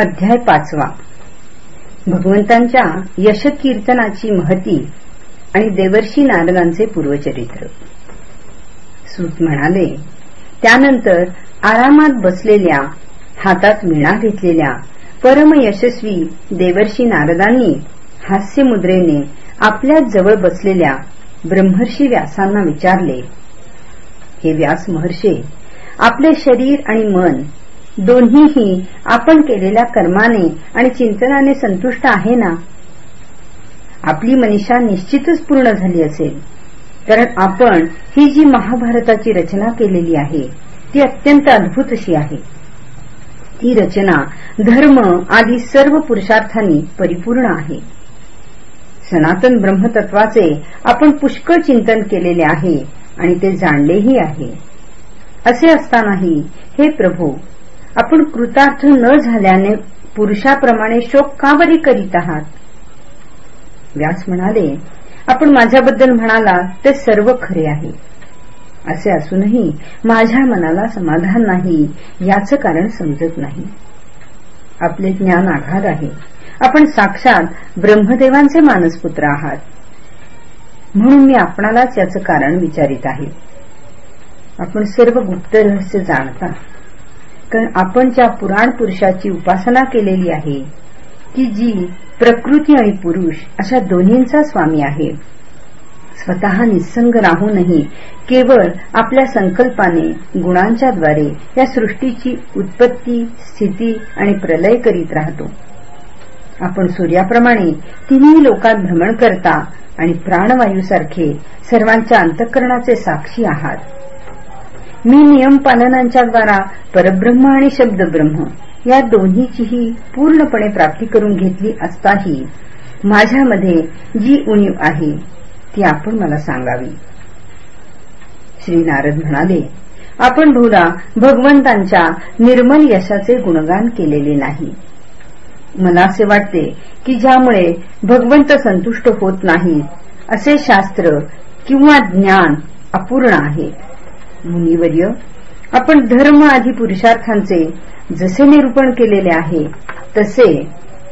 अध्याय पाचवा. भगवंतांच्या यशकीर्तनाची महती आणि देवर्षी नारदांचे पूर्वचरित्र. सूत म्हणाले त्यानंतर आरामात बसलेल्या हातात विणा घेतलेल्या परमयशस्वी देवर्षी नारदांनी हास्यमुद्रेने आपल्या जवळ बसलेल्या ब्रह्मर्षी व्यासांना विचारले हे व्यास महर्षे आपले शरीर आणि मन दोन्हीही आपण केलेल्या कर्माने आणि चिंतनाने संतुष्ट आहे ना? आपली मनीषा निश्चितच पूर्ण झाली असेल. कारण आपण ही जी महाभारताची रचना केलेली आहे ती अत्यंत अद्भुत अशी आहे. ती रचना धर्म आदी सर्व पुरुषार्थांनी परिपूर्ण आहे. सनातन ब्रह्मतत्वाचे आपण पुष्कळ चिंतन केलेले आहे आणि ते जाणलेही आहे. असे असतानाही हे प्रभू आपण कृतार्थ न झाल्याने पुरुषाप्रमाणे शोक का बरी करीत आहात? व्यास म्हणाले आपण माझ्याबद्दल म्हणाला ते सर्व खरे आहे. असे असूनही माझ्या मनाला समाधान नाही याचं कारण समजत नाही. आपले ज्ञान आघात आहे. आपण साक्षात ब्रह्मदेवांचे मानसपुत्र आहात. म्हणून मी आपणालाच याचं कारण विचारित आहे. आपण सर्व गुप्त रहस्य जाणता. कारण आपण ज्या पुराण पुरुषाची उपासना केलेली आहे की जी प्रकृती आणि पुरुष अशा दोन्हींचा स्वामी आहे. स्वतः निसंग राहूनही केवळ आपल्या संकल्पाने गुणांच्या द्वारे या सृष्टीची उत्पत्ती स्थिती आणि प्रलय करीत राहतो. आपण सूर्याप्रमाणे तिन्ही लोकात भ्रमण करता आणि प्राणवायूसारखे सर्वांच्या अंतःकरणाचे साक्षी आहात. मी नियम पालनांच्या द्वारा परब्रह्म आणि शब्दब्रह्म या दोन्हीचीही पूर्णपणे प्राप्ती करून घेतली असताही माझ्यामध्ये जी उणीव आहे ती आपण मला सांगावी. श्री नारद म्हणाले आपण बहुधा भगवंतांच्या निर्मल यशाचे गुणगान केलेले नाही. मला असे वाटते की ज्यामुळे भगवंत संतुष्ट होत नाही असे शास्त्र किंवा ज्ञान अपूर्ण आहे. मुनिवर्य आपण धर्म आदी पुरुषार्थांचे जसे निरूपण केलेले आहे तसे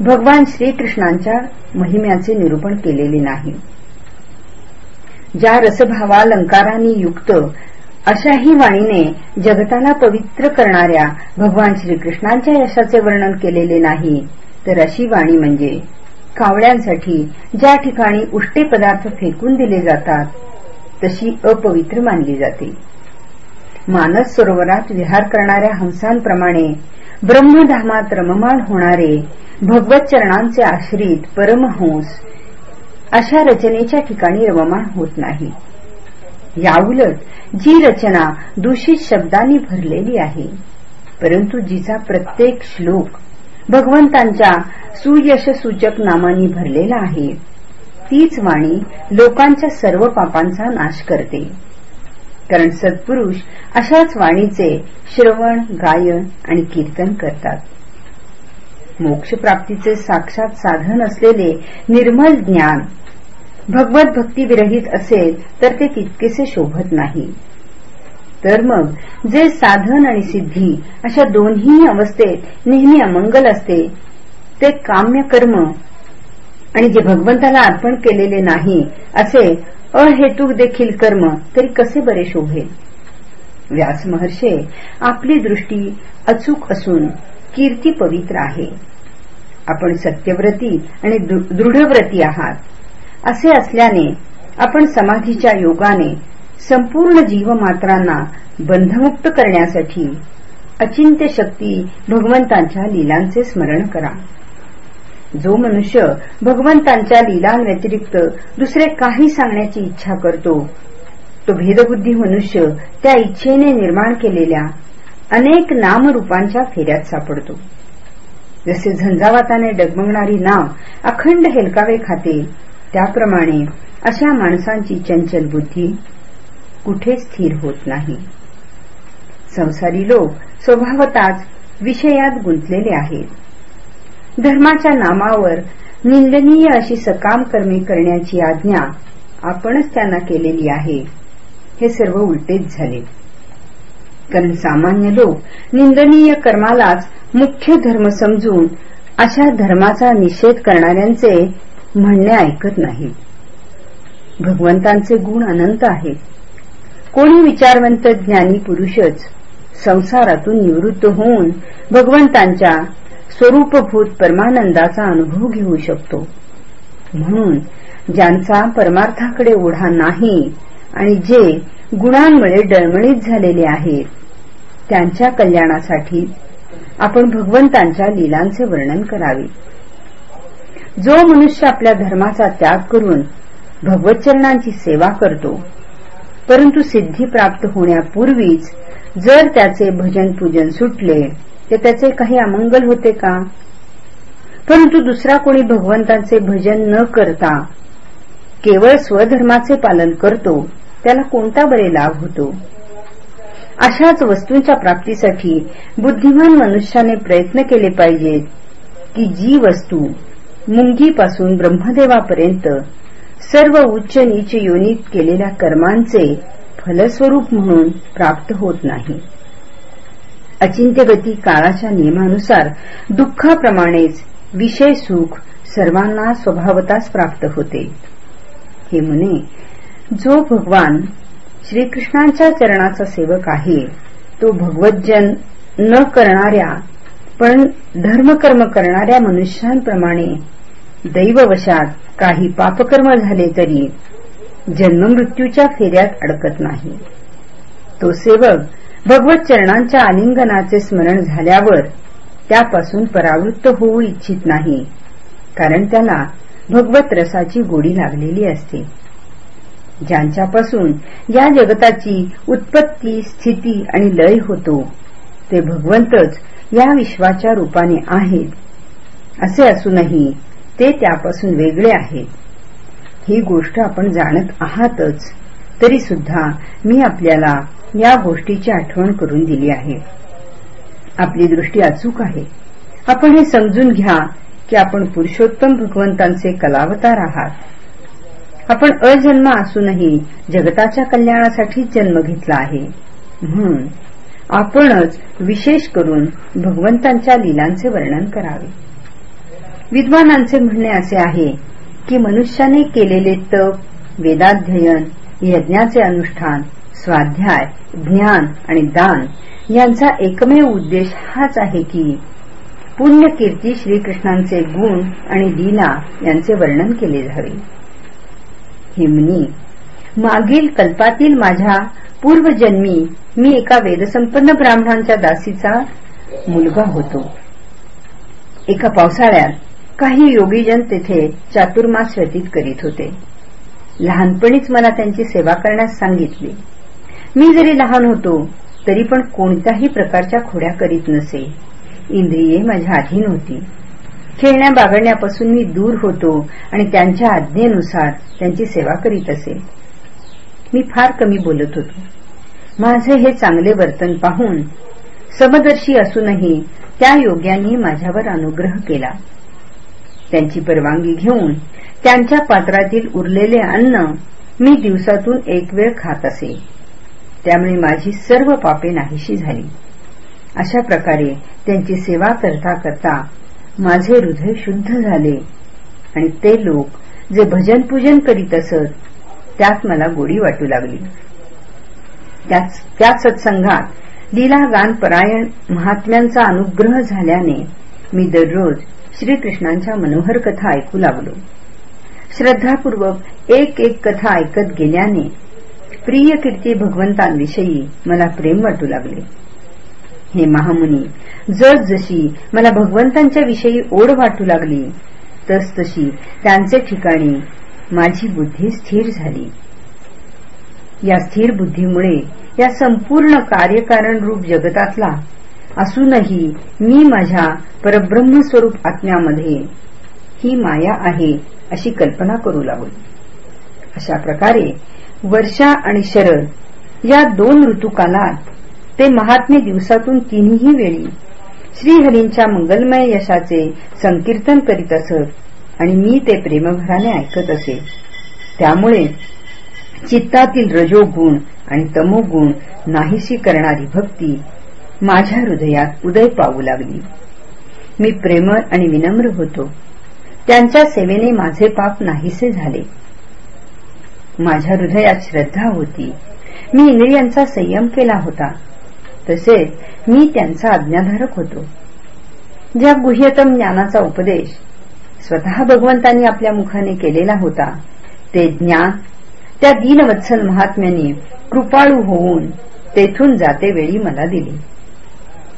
भगवान श्रीकृष्णांच्या महिम्याचे निरूपण केलेले नाही. ज्या रसभावालंकारांनी युक्त अशाही वाणीने जगताला पवित्र करणाऱ्या भगवान श्रीकृष्णांच्या यशाचे वर्णन केलेले नाही तर अशी वाणी म्हणजे कावळ्यांसाठी ज्या ठिकाणी उष्टे पदार्थ फेकून दिले जातात तशी अपवित्र मानली जाते. मानस सरोवरात विहार करणाऱ्या हंसांप्रमाणे ब्रह्मधामात रममाण होणारे भगवत चरणांचे आश्रित परमहंस अशा रचनेच्या ठिकाणी रममाण होत नाही. याउलट जी रचना दूषित शब्दांनी भरलेली आहे परंतु जिचा प्रत्येक श्लोक भगवंतांच्या सुयशसूचक नामांनी भरलेला आहे तीच वाणी लोकांच्या सर्व पापांचा नाश करते. कारण सत्पुरुष अशाच वाणीचे श्रवण गायन आणि कीर्तन करतात. मोक्षप्राप्तीचे साक्षात साधन असलेले निर्मल ज्ञान भगवत भक्ती विरहित असेल तर ते तितकेसे शोभत नाही. तर मग जे साधन आणि सिद्धी अशा दोन्ही अवस्थेत नेहमी अमंगल असते ते काम्य कर्म आणि जे भगवंताला अर्पण केलेले नाही असे अहेतुक देखील कर्म तरी कसे बरे शोभेल? व्यास महर्षे आपली दृष्टी अचूक असून कीर्ती पवित्र आहे. आपण सत्यव्रती आणि दृढव्रती आहात. असे असल्याने आपण समाधीच्या योगाने संपूर्ण जीवमात्रांना बंधमुक्त करण्यासाठी अचिंत्य शक्ती भगवंतांच्या लीलांचे स्मरण करा. जो मनुष्य भगवंतांच्या लिलांव्यतिरिक्त दुसरे काही सांगण्याची इच्छा करतो तो भेदबुद्धी मनुष्य त्या इच्छेने निर्माण केलेल्या अनेक नामरूपांच्या फेऱ्यात सापडतो. जसे झंझावाताने डगमगणारी नाव अखंड हेलकावे खाते त्याप्रमाणे अशा माणसांची चंचल बुद्धी कुठे स्थिर होत नाही. संसारी लोक स्वभावताच विषयात गुंतलेले आहेत. धर्माच्या नामावर निंदनीय अशी सकाम कर्मे करण्याची आज्ञा आपणच त्यांना केलेली आहे. हे सर्व उलटेच झाले. कारण सामान्य लोक निंदनीय कर्मालाच मुख्य धर्म समजून अशा धर्माचा निषेध करणाऱ्यांचे म्हणणे ऐकत नाही. भगवंतांचे गुण अनंत आहेत. कोणी विचारवंत ज्ञानी पुरुषच संसारातून निवृत्त होऊन भगवंतांच्या स्वरूपभूत परमानंदाचा अनुभव घेऊ शकतो. म्हणून ज्यांचा परमार्थाकडे ओढा नाही आणि जे गुणांमुळे डळमळीत झालेले आहेत त्यांच्या कल्याणासाठी आपण भगवंतांच्या लीलांचे वर्णन करावे. जो मनुष्य आपल्या धर्माचा त्याग करून भगवतचरणांची सेवा करतो परंतु सिद्धी प्राप्त होण्यापूर्वीच जर त्याचे भजन पूजन सुटले तर त्याचे काही अमंगल होते का? परंतु दुसरा कोणी भगवंतांचे भजन न करता केवळ स्वधर्माचे पालन करतो त्याला कोणता बरे लाभ होतो? अशाच वस्तूंच्या प्राप्तीसाठी बुद्धिमान मनुष्याने प्रयत्न केले पाहिजेत की जी वस्तू मुंगीपासून ब्रह्मदेवापर्यंत सर्व उच्च नीच योनीत केलेल्या कर्मांचे फलस्वरूप म्हणून प्राप्त होत नाही. अचिंत्यगती काळाच्या नियमानुसार दुःखाप्रमाणेच विषय सुख सर्वांना स्वभावताच प्राप्त होते. हे म्हणे जो भगवान श्रीकृष्णांच्या चरणाचा सेवक आहे तो भगवतजन न करणाऱ्या पण धर्मकर्म करणाऱ्या मनुष्यांप्रमाणे दैववशात काही पापकर्म झाले तरी जन्ममृत्यूच्या फेऱ्यात अडकत नाही. तो सेवक भगवत चरणांच्या आलिंगनाचे स्मरण झाल्यावर त्यापासून परावृत्त होऊ इच्छित नाही कारण त्याला भगवत रसाची गोडी लागलेली असते. ज्यांच्यापासून या जगताची उत्पत्ती स्थिती आणि लय होतो ते भगवंतच या विश्वाच्या रूपाने आहेत. असे असूनही ते त्यापासून वेगळे आहेत. ही गोष्ट आपण जाणत आहातच. तरी सुद्धा मी आपल्याला या गोष्टीची आठवण करून दिली आहे. आपली दृष्टी अचूक आहे. आपण हे समजून घ्या की आपण पुरुषोत्तम भगवंतांचे कलावतार आहात. आपण अजन्म असूनही जगताच्या कल्याणासाठीच जन्म घेतला आहे. म्हणून आपणच विशेष करून भगवंतांच्या लीलांचे वर्णन करावे. विद्वानांचे म्हणणे असे आहे की मनुष्याने केलेले तप वेदाध्ययन यज्ञाचे अनुष्ठान स्वाध्याय ज्ञान आणि दान यांचा एकमेव उद्देश हाच आहे की पुण्यकीर्ती श्रीकृष्णांचे गुण आणि लीला यांचे वर्णन केले जावे हिमनी मागील कल्पातील माझ्या पूर्वजन्मी मी एका वेदसंपन्न ब्राह्मणांच्या दासीचा मुलगा होतो. एका पावसाळ्यात काही योगीजन तेथे चातुर्मास व्यतीत करीत होते. लहानपणीच मला त्यांची सेवा करण्यास सांगितली. मी जरी लहान होतो तरी पण कोणत्याही प्रकारच्या खोड्या करीत नसे. इंद्रिये माझ्या अधीन होती. खेळण्या बागडण्यापासून मी दूर होतो आणि त्यांच्या आज्ञेनुसार त्यांची सेवा करीत असे. मी फार कमी बोलत होतो. माझे हे चांगले वर्तन पाहून समदर्शी असूनही त्या योग्यांनी माझ्यावर अनुग्रह केला. त्यांची परवानगी घेऊन त्यांच्या पात्रातील उरलेले अन्न मी दिवसातून एक वेळ खात असे. त्यामुळे माझी सर्व पापे नाहीशी झाली. अशा प्रकारे त्यांची सेवा करता करता माझे हृदय शुद्ध झाले. आणि ते लोक जे भजन पूजन करीत असत त्यात मला गोडी वाटू लागली. त्या सत्संगात लीला गान परायण महात्म्यांचा अनुग्रह झाल्याने मी दररोज श्रीकृष्णांच्या मनोहर कथा ऐकू लागलो. श्रद्धापूर्वक एक एक कथा ऐकत गेल्याने प्रिय कीर्ती भगवंतांविषयी मला प्रेम वाटू लागले. हे महामुनी जस जशी मला भगवंतांच्या विषयी ओढ वाटू लागली तसतशी त्यांचे ठिकाणी माझी बुद्धी स्थिर झाली. या स्थिर बुद्धीमुळे या संपूर्ण कार्यकारण रूप जगतातला असूनही मी माझ्या परब्रह्मस्वरूप आत्म्यामध्ये ही माया आहे अशी कल्पना करू लागलो. अशा प्रकारे वर्षा आणि शरद या दोन ऋतुकालात ते महात्मे दिवसातून तिन्ही वेळी श्रीहरींच्या मंगलमय यशाचे संकीर्तन करीत असत आणि मी ते प्रेमभराने ऐकत असे. त्यामुळे चित्तातील रजोगुण आणि तमोगुण नाहीशी करणारी भक्ती माझ्या हृदयात उदय पावू लागली. मी प्रेमळ आणि विनम्र होतो. त्यांच्या सेवेने माझे पाप नाहीसे झाले. माझ्या हृदयात श्रद्धा होती. मी इंद्रियांचा संयम केला होता. तसेच मी त्यांचा आज्ञाधारक होतो. ज्या गुह्यतम ज्ञानाचा उपदेश स्वतः भगवंतांनी आपल्या मुखाने केलेला होता ते ज्ञान त्या दीनवत्सल महात्म्याने कृपाळू होऊन तेथून जाते वेळी मला दिली.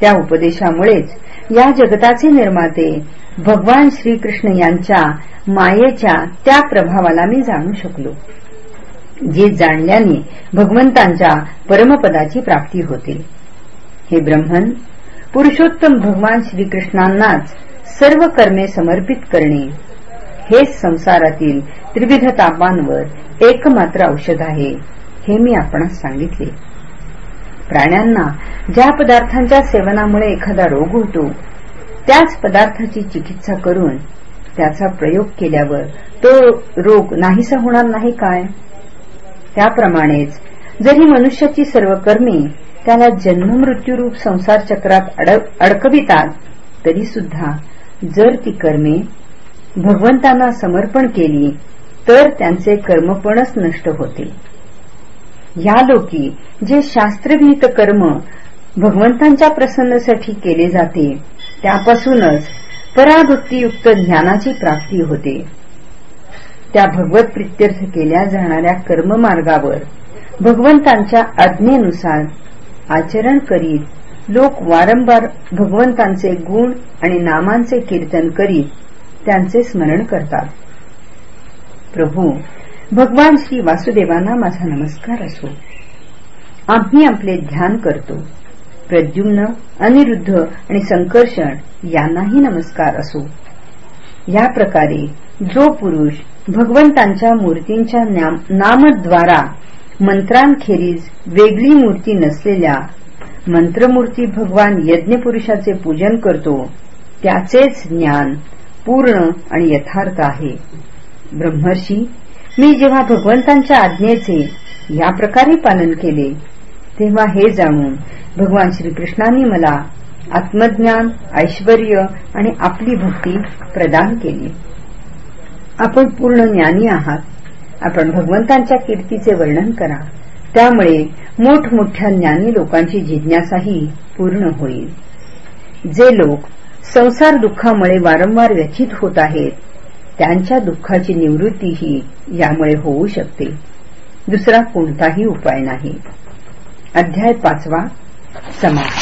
त्या उपदेशामुळेच या जगताचे निर्माते भगवान श्रीकृष्ण यांच्या मायेच्या त्या प्रभावाला मी जाणू शकलो जे जाणल्याने भगवंतांच्या परमपदाची प्राप्ती होते. हे ब्रह्मन पुरुषोत्तम भगवान श्रीकृष्णांनाच सर्व कर्मे समर्पित करणे हेच संसारातील त्रिविध तापांवर एकमात्र औषध आहे हे मी आपणास सांगितले. प्राण्यांना ज्या पदार्थांच्या सेवनामुळे एखादा रोग होतो त्याच पदार्थाची चिकित्सा करून त्याचा प्रयोग केल्यावर तो रोग नाहीसा होणार नाही काय? त्याप्रमाणेच जरी मनुष्याची सर्व कर्मे त्याला जन्ममृत्यूरूप संसार चक्रात अडकवितात तरी सुद्धा जर ती कर्मे भगवंतांना समर्पण केली तर त्यांचे कर्मपणच नष्ट होते. या लोकी जे शास्त्रविहित कर्म भगवंतांच्या प्रसन्नासाठी केले जाते त्यापासूनच पराभक्तीयुक्त ज्ञानाची प्राप्ती होते. त्या भगवत प्रित्यर्थ केल्या जाणाऱ्या कर्ममार्गावर भगवंतांच्या आज्ञेनुसार आचरण करीत लोक वारंवार भगवंतांचे गुण आणि नामांचे कीर्तन करीत त्यांचे स्मरण करतात. प्रभू भगवान श्री वासुदेवांना माझा नमस्कार असो. आम्ही आपले ध्यान करतो. प्रद्युम्न अनिरुद्ध आणि संकर्षण यांनाही नमस्कार असो. या प्रकारे जो पुरुष भगवंतांच्या मूर्तींच्या नामद्वारा मंत्रांखेरीज वेगळी मूर्ती नसलेल्या मंत्रमूर्ती भगवान यज्ञपुरुषाचे पूजन करतो त्याचेच ज्ञान पूर्ण आणि यथार्थ आहे. ब्रह्मर्षी मी जेव्हा भगवंतांच्या आज्ञेचे या प्रकारे पालन केले तेव्हा हे जाणून भगवान श्रीकृष्णांनी मला आत्मज्ञान ऐश्वर आणि आपली भक्ती प्रदान केली. आपण पूर्ण ज्ञानी आहात. आपण भगवंतांच्या कीर्तीचे वर्णन करा. त्यामुळे मोठमोठ्या ज्ञानी लोकांची जिज्ञासाही पूर्ण होईल. जे लोक संसार दुःखामुळे वारंवार व्यथित होत आहेत त्यांच्या दुःखाची निवृत्तीही यामुळे होऊ शकते. दुसरा कोणताही उपाय नाही. अध्याय पाचवा समाप्त.